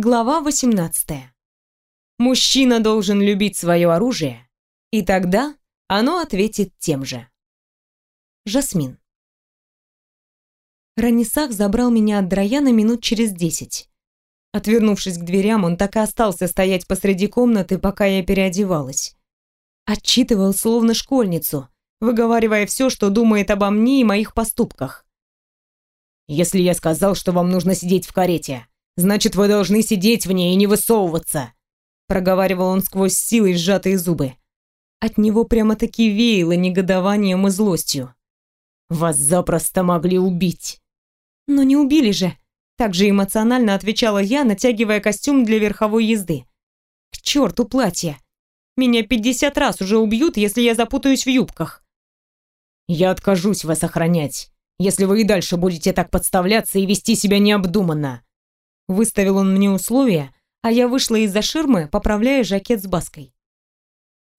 Глава 18. Мужчина должен любить свое оружие, и тогда оно ответит тем же. Жасмин. Ранисах забрал меня от Драяна минут через десять. Отвернувшись к дверям, он так и остался стоять посреди комнаты, пока я переодевалась. Отчитывал словно школьницу, выговаривая все, что думает обо мне и моих поступках. «Если я сказал, что вам нужно сидеть в карете, Значит, вы должны сидеть в ней и не высовываться!» Проговаривал он сквозь силой сжатые зубы. От него прямо-таки веяло негодованием и злостью. «Вас запросто могли убить!» «Но не убили же!» Также эмоционально отвечала я, натягивая костюм для верховой езды. «К черту платье! Меня пятьдесят раз уже убьют, если я запутаюсь в юбках!» «Я откажусь вас охранять, если вы и дальше будете так подставляться и вести себя необдуманно!» Выставил он мне условия, а я вышла из-за ширмы, поправляя жакет с баской.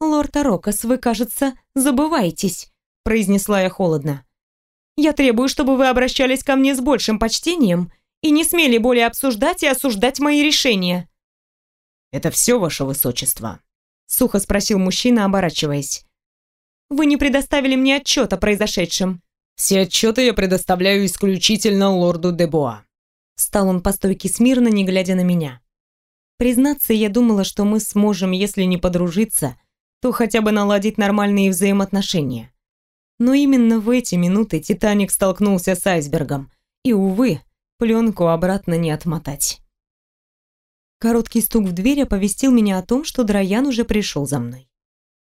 «Лорд Арокас, вы, кажется, забываетесь», — произнесла я холодно. «Я требую, чтобы вы обращались ко мне с большим почтением и не смели более обсуждать и осуждать мои решения». «Это все, ваше высочество?» — сухо спросил мужчина, оборачиваясь. «Вы не предоставили мне отчет о произошедшем». «Все отчеты я предоставляю исключительно лорду Дебуа», Стал он по стойке смирно, не глядя на меня. Признаться, я думала, что мы сможем, если не подружиться, то хотя бы наладить нормальные взаимоотношения. Но именно в эти минуты Титаник столкнулся с айсбергом, и, увы, пленку обратно не отмотать. Короткий стук в дверь оповестил меня о том, что Драян уже пришел за мной.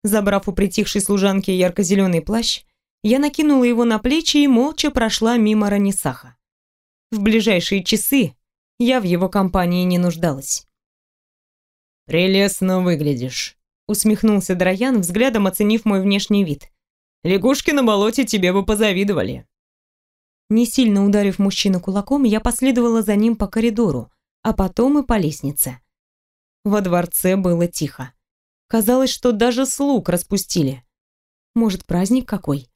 Забрав у притихшей служанки ярко-зеленый плащ, я накинула его на плечи и молча прошла мимо Ранисаха. В ближайшие часы я в его компании не нуждалась. «Прелестно выглядишь», — усмехнулся Драян, взглядом оценив мой внешний вид. «Лягушки на болоте тебе бы позавидовали». Не сильно ударив мужчину кулаком, я последовала за ним по коридору, а потом и по лестнице. Во дворце было тихо. Казалось, что даже слуг распустили. Может, праздник какой?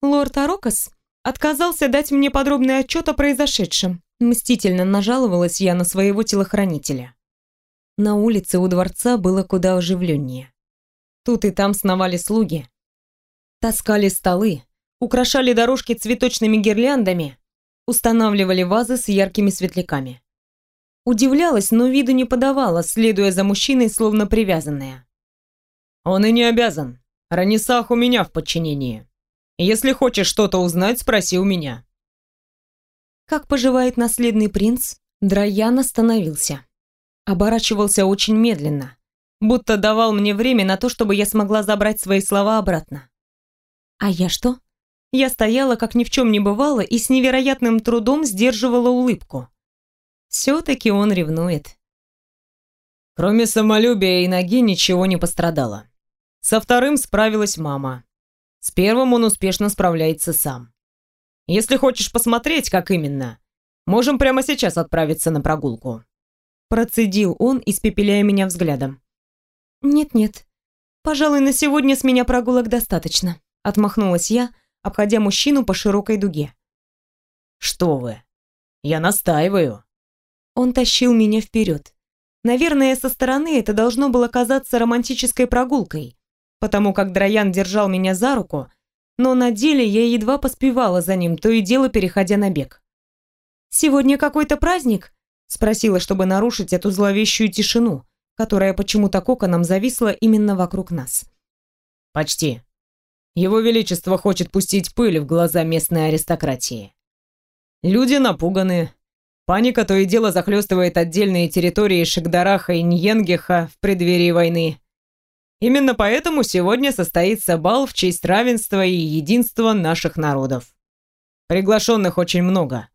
«Лорд Арокас?» Отказался дать мне подробный отчет о произошедшем. Мстительно нажаловалась я на своего телохранителя. На улице у дворца было куда оживленнее. Тут и там сновали слуги. Таскали столы, украшали дорожки цветочными гирляндами, устанавливали вазы с яркими светляками. Удивлялась, но виду не подавала, следуя за мужчиной, словно привязанная. «Он и не обязан. Ранисах у меня в подчинении», если хочешь что-то узнать, спроси у меня». Как поживает наследный принц? Драян остановился. Оборачивался очень медленно, будто давал мне время на то, чтобы я смогла забрать свои слова обратно. А я что? Я стояла, как ни в чем не бывало, и с невероятным трудом сдерживала улыбку. Все-таки он ревнует. Кроме самолюбия и ноги ничего не пострадало. Со вторым справилась мама. С первым он успешно справляется сам. Если хочешь посмотреть, как именно, можем прямо сейчас отправиться на прогулку. Процедил он, испепеляя меня взглядом. Нет-нет, пожалуй, на сегодня с меня прогулок достаточно. Отмахнулась я, обходя мужчину по широкой дуге. Что вы? Я настаиваю. Он тащил меня вперед. Наверное, со стороны это должно было казаться романтической прогулкой, потому как Драян держал меня за руку, но на деле я едва поспевала за ним, то и дело переходя на бег. «Сегодня какой-то праздник?» — спросила, чтобы нарушить эту зловещую тишину, которая почему-то коконом зависла именно вокруг нас. «Почти. Его Величество хочет пустить пыль в глаза местной аристократии. Люди напуганы. Паника то и дело захлестывает отдельные территории Шигдараха и Ньенгеха в преддверии войны. Именно поэтому сегодня состоится бал в честь равенства и единства наших народов. Приглашенных очень много.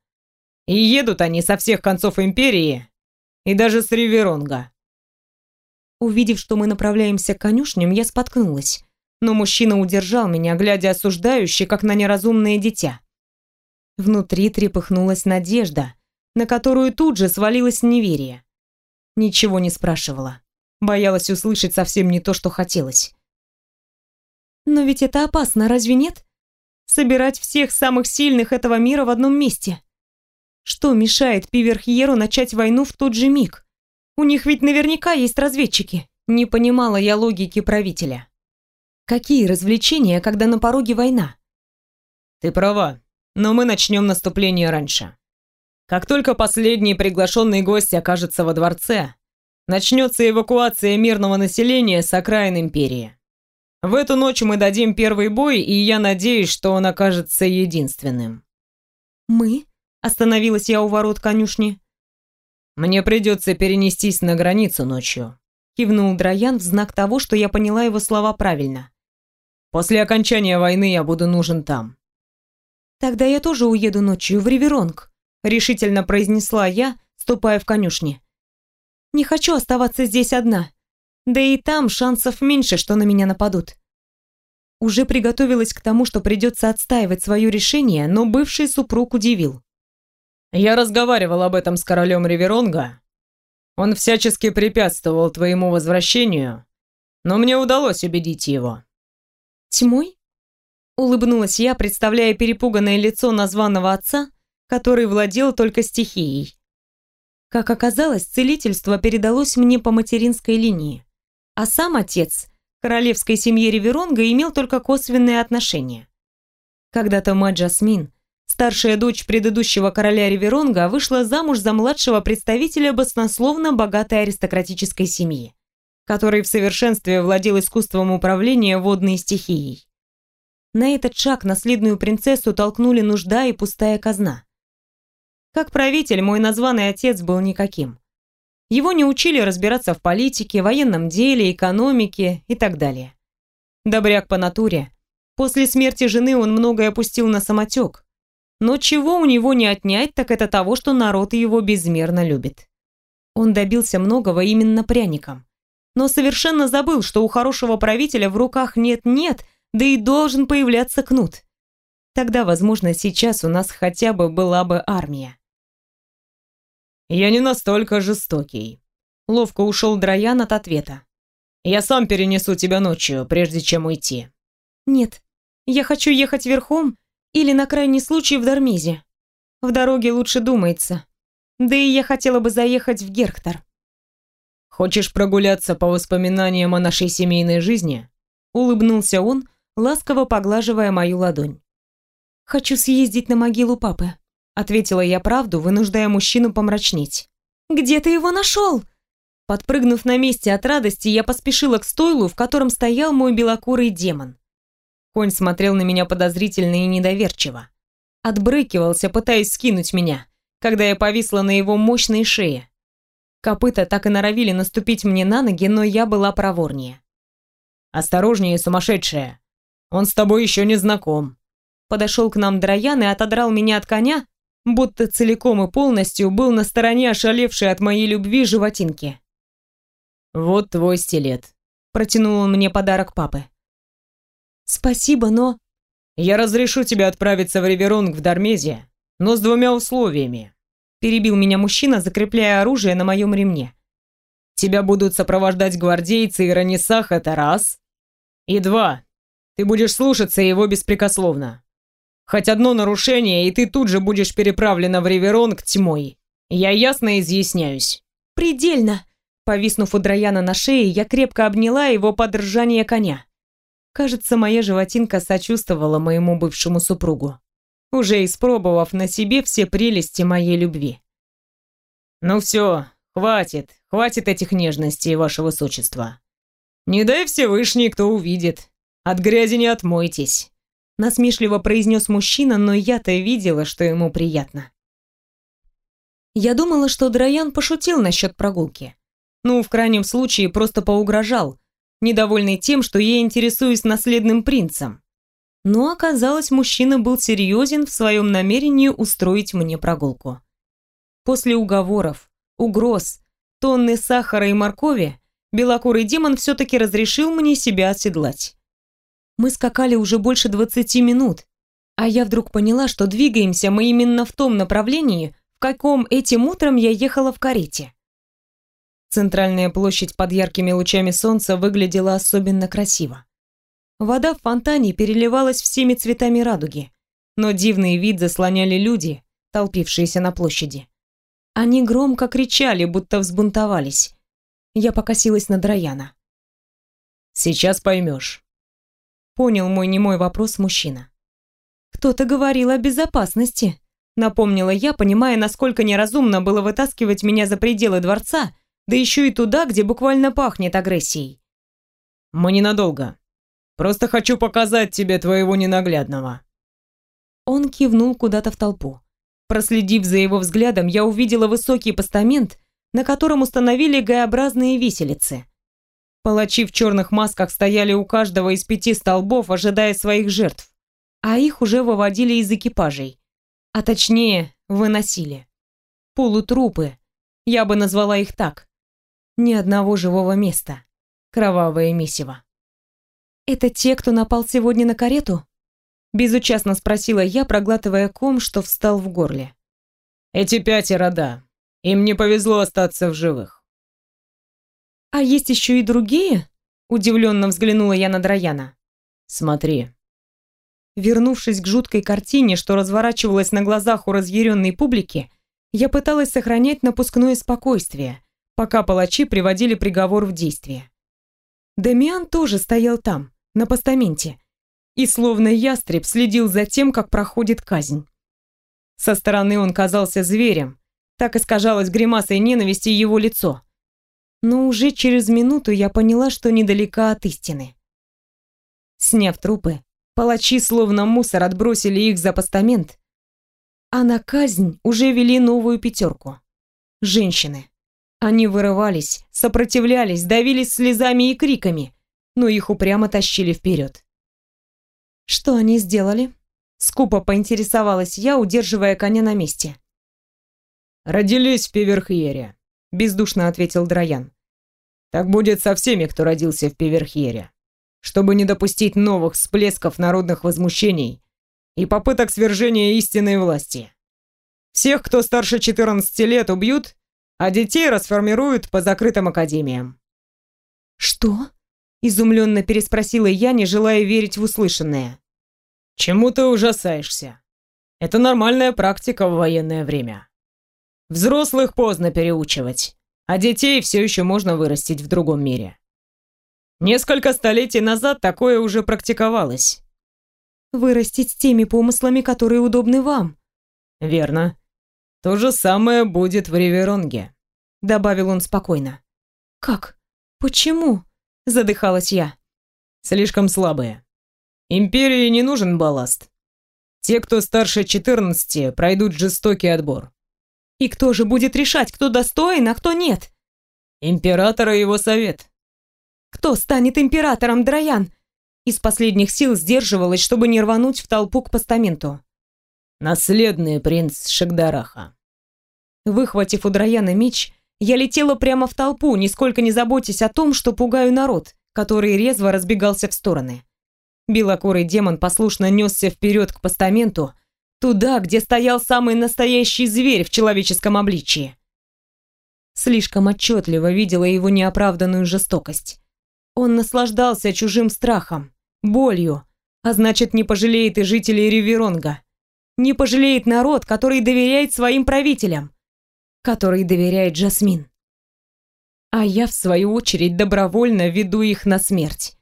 И едут они со всех концов империи и даже с Риверонга. Увидев, что мы направляемся к конюшням, я споткнулась, но мужчина удержал меня, глядя осуждающе, как на неразумное дитя. Внутри трепыхнулась надежда, на которую тут же свалилось неверие. Ничего не спрашивала. Боялась услышать совсем не то, что хотелось. Но ведь это опасно, разве нет? Собирать всех самых сильных этого мира в одном месте. Что мешает Пиверхьеру начать войну в тот же миг? У них ведь наверняка есть разведчики. Не понимала я логики правителя. Какие развлечения, когда на пороге война? Ты права, но мы начнем наступление раньше. Как только последний приглашенный гость окажется во дворце, начнется эвакуация мирного населения с окраин империи. В эту ночь мы дадим первый бой, и я надеюсь, что он окажется единственным. Мы? Остановилась я у ворот конюшни. Мне придется перенестись на границу ночью. Кивнул Драян в знак того, что я поняла его слова правильно. После окончания войны я буду нужен там. Тогда я тоже уеду ночью в Риверонг, решительно произнесла я, ступая в конюшни. Не хочу оставаться здесь одна. Да и там шансов меньше, что на меня нападут. Уже приготовилась к тому, что придется отстаивать свое решение, но бывший супруг удивил. «Я разговаривал об этом с королем Риверонга. Он всячески препятствовал твоему возвращению, но мне удалось убедить его». «Тьмой?» Улыбнулась я, представляя перепуганное лицо названного отца, который владел только стихией. Как оказалось, целительство передалось мне по материнской линии. А сам отец королевской семье Риверонга имел только косвенные отношения. Когда-то мать Жасмин, старшая дочь предыдущего короля Риверонга, вышла замуж за младшего представителя баснословно богатой аристократической семьи, который в совершенстве владел искусством управления водной стихией. На этот шаг наследную принцессу толкнули нужда и пустая казна. Как правитель, мой названный отец был никаким. Его не учили разбираться в политике, военном деле, экономике и так далее. Добряк по натуре. После смерти жены он многое опустил на самотек. Но чего у него не отнять, так это того, что народ его безмерно любит. Он добился многого именно пряником. Но совершенно забыл, что у хорошего правителя в руках нет-нет, да и должен появляться кнут. Тогда, возможно, сейчас у нас хотя бы была бы армия. «Я не настолько жестокий». Ловко ушел Драян от ответа. «Я сам перенесу тебя ночью, прежде чем уйти». «Нет, я хочу ехать верхом или на крайний случай в Дармизе. В дороге лучше думается. Да и я хотела бы заехать в Герктор». «Хочешь прогуляться по воспоминаниям о нашей семейной жизни?» Улыбнулся он, ласково поглаживая мою ладонь. «Хочу съездить на могилу папы», Ответила я правду, вынуждая мужчину помрачнеть. «Где ты его нашел?» Подпрыгнув на месте от радости, я поспешила к стойлу, в котором стоял мой белокурый демон. Конь смотрел на меня подозрительно и недоверчиво. Отбрыкивался, пытаясь скинуть меня, когда я повисла на его мощной шее. Копыта так и норовили наступить мне на ноги, но я была проворнее. «Осторожнее, сумасшедшая! Он с тобой еще не знаком!» Подошел к нам Драян и отодрал меня от коня, будто целиком и полностью был на стороне ошалевшей от моей любви животинки. «Вот твой стилет», — протянул он мне подарок папы. «Спасибо, но...» «Я разрешу тебе отправиться в Риверонг в Дармезе, но с двумя условиями», — перебил меня мужчина, закрепляя оружие на моем ремне. «Тебя будут сопровождать гвардейцы и ранисах, это раз. И два, ты будешь слушаться его беспрекословно. Хоть одно нарушение, и ты тут же будешь переправлена в Риверонг тьмой. Я ясно изъясняюсь». «Предельно!» Повиснув у Драяна на шее, я крепко обняла его под ржание коня. Кажется, моя животинка сочувствовала моему бывшему супругу, уже испробовав на себе все прелести моей любви. «Ну все, хватит, хватит этих нежностей, ваше высочество. Не дай Всевышний, кто увидит. От грязи не отмойтесь» насмешливо произнес мужчина, но я-то видела, что ему приятно. Я думала, что Драян пошутил насчет прогулки. Ну, в крайнем случае, просто поугрожал, недовольный тем, что я интересуюсь наследным принцем. Но оказалось, мужчина был серьезен в своем намерении устроить мне прогулку. После уговоров, угроз, тонны сахара и моркови, белокурый демон все-таки разрешил мне себя оседлать. Мы скакали уже больше 20 минут, а я вдруг поняла, что двигаемся мы именно в том направлении, в каком этим утром я ехала в карете. Центральная площадь под яркими лучами солнца выглядела особенно красиво. Вода в фонтане переливалась всеми цветами радуги, но дивный вид заслоняли люди, толпившиеся на площади. Они громко кричали, будто взбунтовались. Я покосилась на Драяна. «Сейчас поймешь», — понял мой немой вопрос мужчина. «Кто-то говорил о безопасности», — напомнила я, понимая, насколько неразумно было вытаскивать меня за пределы дворца, да еще и туда, где буквально пахнет агрессией. «Мы ненадолго. Просто хочу показать тебе твоего ненаглядного». Он кивнул куда-то в толпу. Проследив за его взглядом, я увидела высокий постамент, на котором установили Г-образные виселицы. Палачи в черных масках стояли у каждого из пяти столбов, ожидая своих жертв, а их уже выводили из экипажей. А точнее, выносили. Полутрупы, я бы назвала их так. Ни одного живого места. Кровавое месиво. «Это те, кто напал сегодня на карету?» Безучастно спросила я, проглатывая ком, что встал в горле. «Эти пятеро, да. Им не повезло остаться в живых». «А есть еще и другие?» Удивленно взглянула я на Драяна. «Смотри». Вернувшись к жуткой картине, что разворачивалась на глазах у разъяренной публики, я пыталась сохранять напускное спокойствие, пока палачи приводили приговор в действие. Дамиан тоже стоял там, на постаменте, и словно ястреб следил за тем, как проходит казнь. Со стороны он казался зверем, так искажалось гримасой ненависти его лицо. Но уже через минуту я поняла, что недалека от истины. Сняв трупы, палачи словно мусор отбросили их за постамент, а на казнь уже вели новую пятерку. Женщины. Они вырывались, сопротивлялись, давились слезами и криками, но их упрямо тащили вперед. «Что они сделали?» Скупо поинтересовалась я, удерживая коня на месте. «Родились в Пиверхьере», — бездушно ответил Драян. «Так будет со всеми, кто родился в Пиверхьере. Чтобы не допустить новых всплесков народных возмущений и попыток свержения истинной власти. Всех, кто старше 14 лет, убьют, а детей расформируют по закрытым академиям». «Что?» — изумленно переспросила я, не желая верить в услышанное. Чему ты ужасаешься? Это нормальная практика в военное время. Взрослых поздно переучивать, а детей все еще можно вырастить в другом мире. Несколько столетий назад такое уже практиковалось. Вырастить с теми помыслами, которые удобны вам. Верно. То же самое будет в Риверонге, добавил он спокойно. Как? Почему? задыхалась я. Слишком слабые. Империи не нужен балласт. Те, кто старше 14, пройдут жестокий отбор. И кто же будет решать, кто достоин, а кто нет? Император и его совет. Кто станет императором, Драян? Из последних сил сдерживалась, чтобы не рвануть в толпу к постаменту. Наследный принц Шагдараха. Выхватив у Драяна меч, я летела прямо в толпу, нисколько не заботясь о том, что пугаю народ, который резво разбегался в стороны. Белокурый демон послушно несся вперед к постаменту, туда, где стоял самый настоящий зверь в человеческом обличии. Слишком отчетливо видела его неоправданную жестокость. Он наслаждался чужим страхом, болью, а значит, не пожалеет и жителей Риверонга. Не пожалеет народ, который доверяет своим правителям, который доверяет Джасмин. А я, в свою очередь, добровольно веду их на смерть.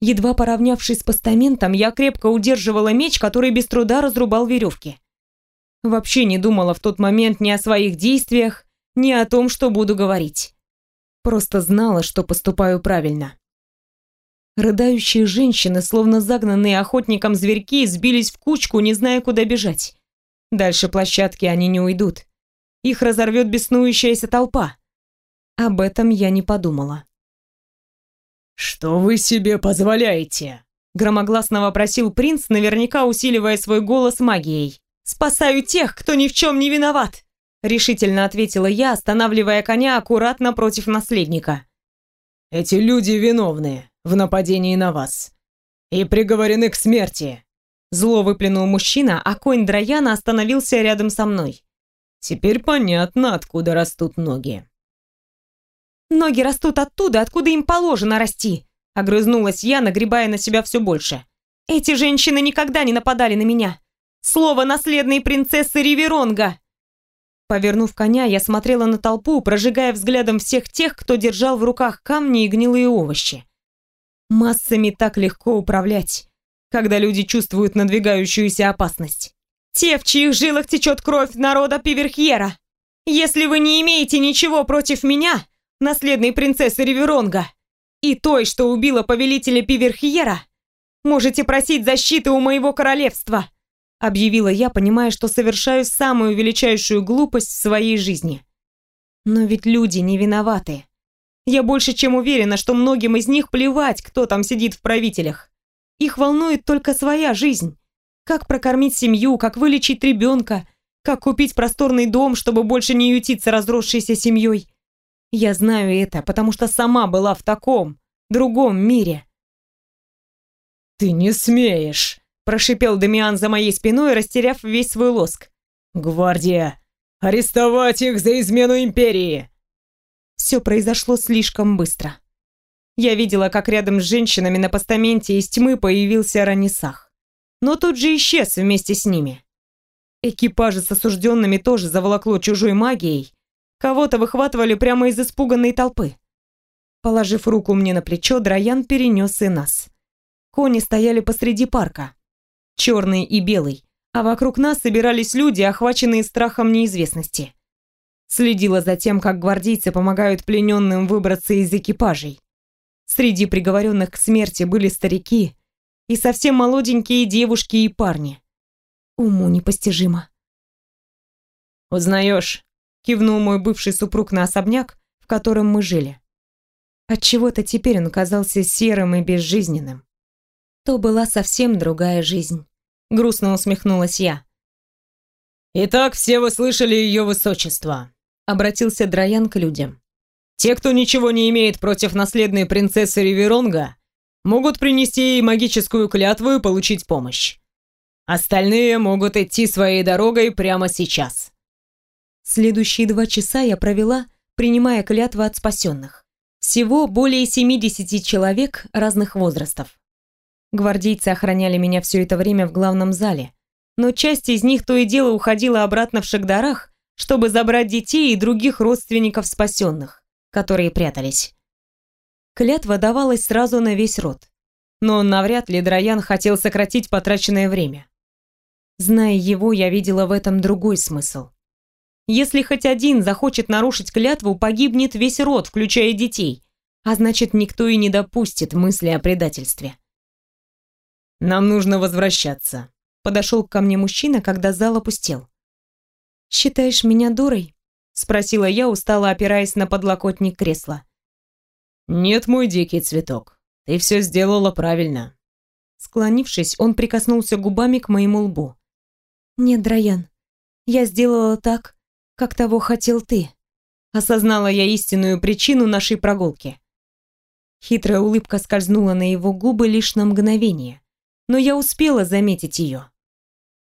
Едва поравнявшись с постаментом, я крепко удерживала меч, который без труда разрубал веревки. Вообще не думала в тот момент ни о своих действиях, ни о том, что буду говорить. Просто знала, что поступаю правильно. Рыдающие женщины, словно загнанные охотником зверьки, сбились в кучку, не зная, куда бежать. Дальше площадки они не уйдут. Их разорвет беснующаяся толпа. Об этом я не подумала. «Что вы себе позволяете?» Громогласно вопросил принц, наверняка усиливая свой голос магией. «Спасаю тех, кто ни в чем не виноват!» Решительно ответила я, останавливая коня аккуратно против наследника. «Эти люди виновны в нападении на вас и приговорены к смерти!» Зло выплюнул мужчина, а конь Драяна остановился рядом со мной. «Теперь понятно, откуда растут ноги». Ноги растут оттуда, откуда им положено расти. Огрызнулась я, нагребая на себя все больше. Эти женщины никогда не нападали на меня. Слово наследной принцессы Риверонга. Повернув коня, я смотрела на толпу, прожигая взглядом всех тех, кто держал в руках камни и гнилые овощи. Массами так легко управлять, когда люди чувствуют надвигающуюся опасность. Те, в чьих жилах течет кровь народа Пиверхьера. Если вы не имеете ничего против меня, наследной принцессы Риверонга, и той, что убила повелителя Пиверхьера, можете просить защиты у моего королевства объявила я, понимая, что совершаю самую величайшую глупость в своей жизни. Но ведь люди не виноваты. Я больше чем уверена, что многим из них плевать, кто там сидит в правителях. Их волнует только своя жизнь. Как прокормить семью, как вылечить ребенка, как купить просторный дом, чтобы больше не ютиться разросшейся семьей. Я знаю это, потому что сама была в таком, другом мире. «Ты не смеешь!» прошипел Дамиан за моей спиной, растеряв весь свой лоск. «Гвардия! Арестовать их за измену империи!» Все произошло слишком быстро. Я видела, как рядом с женщинами на постаменте из тьмы появился Ранисах. Но тут же исчез вместе с ними. Экипажи с осужденными тоже заволокло чужой магией. Кого-то выхватывали прямо из испуганной толпы. Положив руку мне на плечо, Драян перенес и нас. Кони стояли посреди парка черный и белый, а вокруг нас собирались люди, охваченные страхом неизвестности. Следила за тем, как гвардейцы помогают плененным выбраться из экипажей. Среди приговоренных к смерти были старики и совсем молоденькие девушки и парни. Уму непостижимо. «Узнаешь?» — кивнул мой бывший супруг на особняк, в котором мы жили. Отчего-то теперь он казался серым и безжизненным. То была совсем другая жизнь. Грустно усмехнулась я. «Итак, все вы слышали ее высочество», — обратился Драян к людям. «Те, кто ничего не имеет против наследной принцессы Риверонга, могут принести ей магическую клятву и получить помощь. Остальные могут идти своей дорогой прямо сейчас». Следующие два часа я провела, принимая клятвы от спасенных. Всего более 70 человек разных возрастов. Гвардейцы охраняли меня все это время в главном зале, но часть из них то и дело уходила обратно в Шагдарах, чтобы забрать детей и других родственников спасенных, которые прятались. Клятва давалась сразу на весь род, но навряд ли Драян хотел сократить потраченное время. Зная его, я видела в этом другой смысл. Если хоть один захочет нарушить клятву, погибнет весь род, включая детей, а значит, никто и не допустит мысли о предательстве. Нам нужно возвращаться. Подошел ко мне мужчина, когда зал опустел. Считаешь меня дурой? Спросила я, устало опираясь на подлокотник кресла. Нет, мой дикий цветок. Ты все сделала правильно. Склонившись, он прикоснулся губами к моему лбу. Нет, Драян, я сделала так, как того хотел ты. Осознала я истинную причину нашей прогулки. Хитрая улыбка скользнула на его губы лишь на мгновение но я успела заметить ее.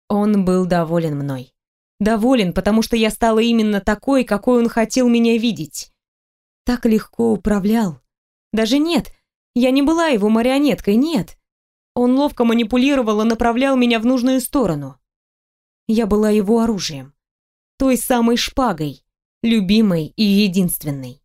Он был доволен мной. Доволен, потому что я стала именно такой, какой он хотел меня видеть. Так легко управлял. Даже нет, я не была его марионеткой, нет. Он ловко манипулировал и направлял меня в нужную сторону. Я была его оружием. Той самой шпагой, любимой и единственной.